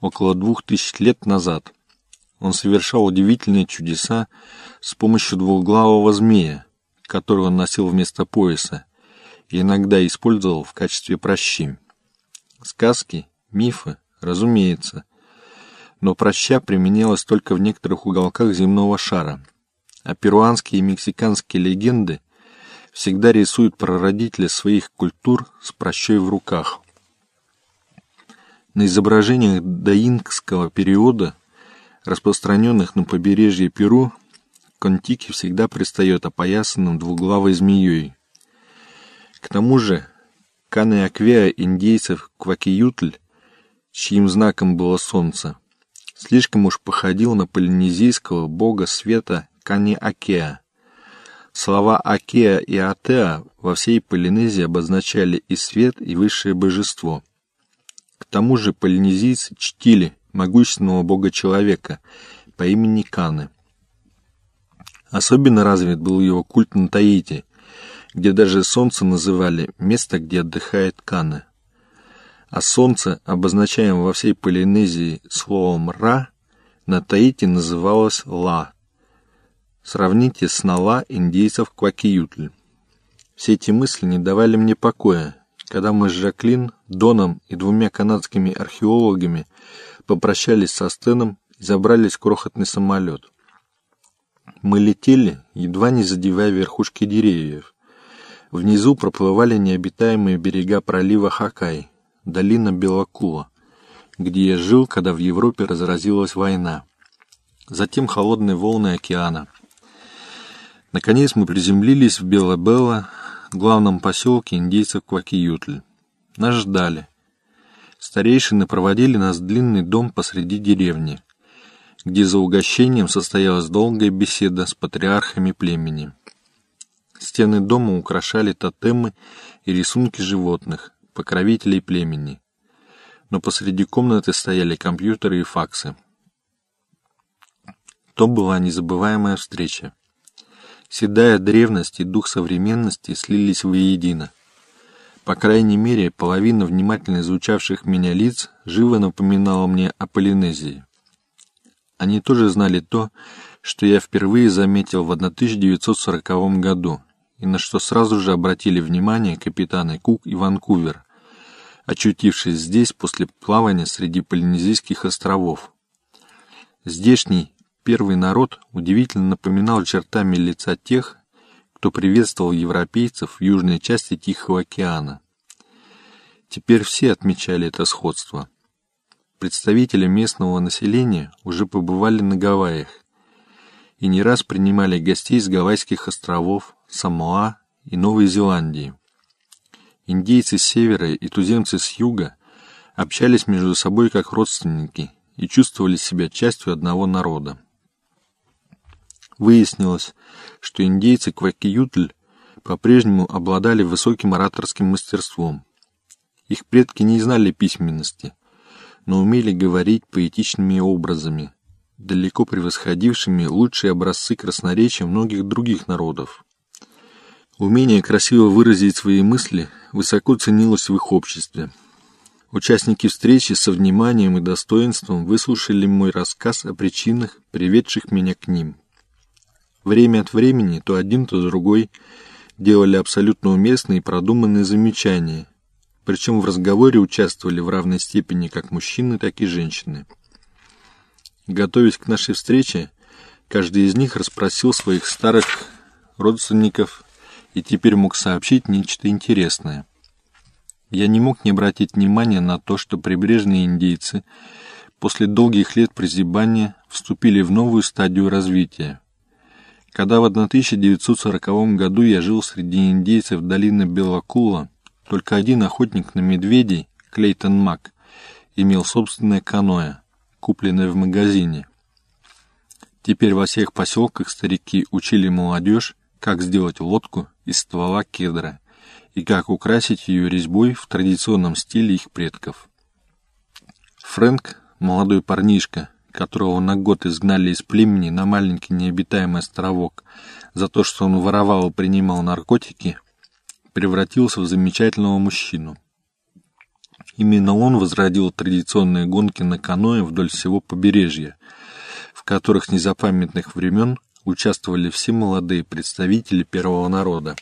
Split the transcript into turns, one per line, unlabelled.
около двух тысяч лет назад. Он совершал удивительные чудеса с помощью двухглавого змея, который он носил вместо пояса, и иногда использовал в качестве прощи. Сказки, мифы, разумеется, но проща применялась только в некоторых уголках земного шара, а перуанские и мексиканские легенды всегда рисуют прародителя своих культур с прощой в руках. На изображениях доинкского периода, распространенных на побережье Перу, Контики всегда предстает опоясанным двуглавой змеей. К тому же Каны-Аквеа индейцев Квакиютль, чьим знаком было солнце, слишком уж походил на полинезийского бога света Кани-Акеа. Слова Акеа и Атеа во всей Полинезии обозначали и свет, и высшее божество. К тому же полинезийцы чтили могущественного бога-человека по имени Каны. Особенно развит был его культ на Таити, где даже солнце называли место, где отдыхает Каны. А солнце, обозначаемое во всей Полинезии словом «ра», на Таити называлось «ла». Сравните с «нала» индейцев Квакиютль. Все эти мысли не давали мне покоя, когда мы с Жаклин, Доном и двумя канадскими археологами попрощались со Стеном и забрались в крохотный самолет. Мы летели, едва не задевая верхушки деревьев. Внизу проплывали необитаемые берега пролива Хакай, долина Белокула, где я жил, когда в Европе разразилась война. Затем холодные волны океана. Наконец мы приземлились в Белобелло, главном поселке индейцев Квакиютль. Нас ждали. Старейшины проводили нас в длинный дом посреди деревни, где за угощением состоялась долгая беседа с патриархами племени. Стены дома украшали тотемы и рисунки животных, покровителей племени. Но посреди комнаты стояли компьютеры и факсы. То была незабываемая встреча. Седая древность и дух современности слились воедино. По крайней мере, половина внимательно изучавших меня лиц живо напоминала мне о Полинезии. Они тоже знали то, что я впервые заметил в 1940 году, и на что сразу же обратили внимание капитаны Кук и Ванкувер, очутившись здесь после плавания среди Полинезийских островов. Здешний первый народ удивительно напоминал чертами лица тех, кто приветствовал европейцев в южной части Тихого океана. Теперь все отмечали это сходство. Представители местного населения уже побывали на Гавайях и не раз принимали гостей с Гавайских островов, Самоа и Новой Зеландии. Индейцы с севера и туземцы с юга общались между собой как родственники и чувствовали себя частью одного народа. Выяснилось, что индейцы Квакиютль по-прежнему обладали высоким ораторским мастерством. Их предки не знали письменности, но умели говорить поэтичными образами, далеко превосходившими лучшие образцы красноречия многих других народов. Умение красиво выразить свои мысли высоко ценилось в их обществе. Участники встречи со вниманием и достоинством выслушали мой рассказ о причинах, приведших меня к ним. Время от времени то один, то другой делали абсолютно уместные и продуманные замечания, причем в разговоре участвовали в равной степени как мужчины, так и женщины. Готовясь к нашей встрече, каждый из них расспросил своих старых родственников и теперь мог сообщить нечто интересное. Я не мог не обратить внимания на то, что прибрежные индейцы после долгих лет прозябания вступили в новую стадию развития – когда в 1940 году я жил среди индейцев долины Белокула, только один охотник на медведей, Клейтон Мак, имел собственное каноэ, купленное в магазине. Теперь во всех поселках старики учили молодежь, как сделать лодку из ствола кедра и как украсить ее резьбой в традиционном стиле их предков. Фрэнк, молодой парнишка, которого на год изгнали из племени на маленький необитаемый островок за то, что он воровал и принимал наркотики, превратился в замечательного мужчину. Именно он возродил традиционные гонки на каноэ вдоль всего побережья, в которых с незапамятных времен участвовали все молодые представители первого народа.